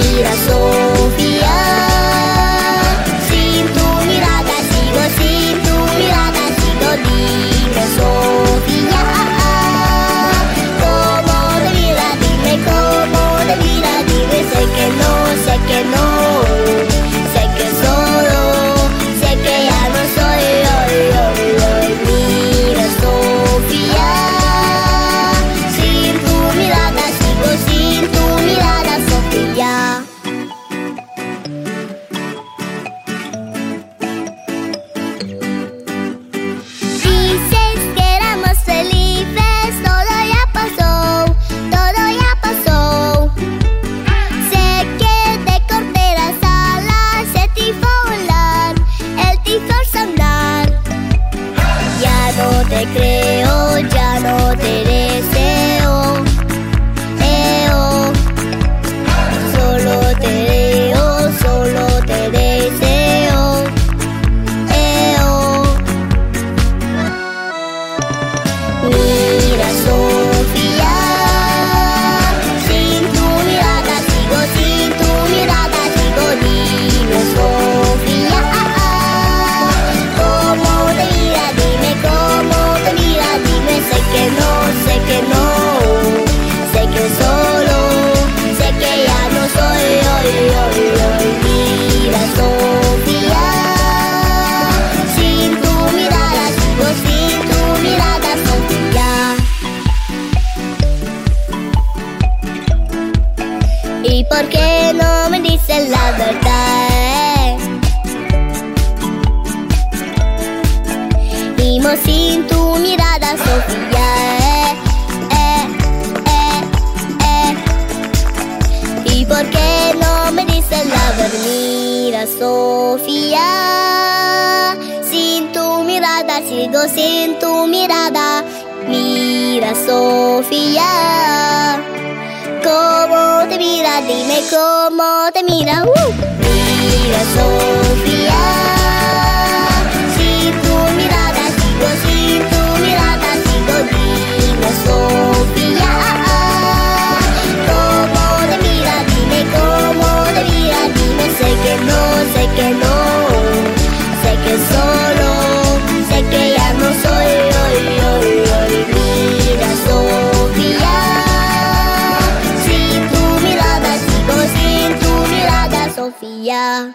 girasol. recreo. ¿Por qué no me dices la verdad? Vimos sin tu mirada, Sofía. Eh, eh, eh, eh, ¿Y por qué no me dices la verdad? Mira, Sofía. Sin tu mirada, sigo sin tu mirada. Mira, Sofía. Dime cómo te mira. Uh. Mira, Sofía. Sin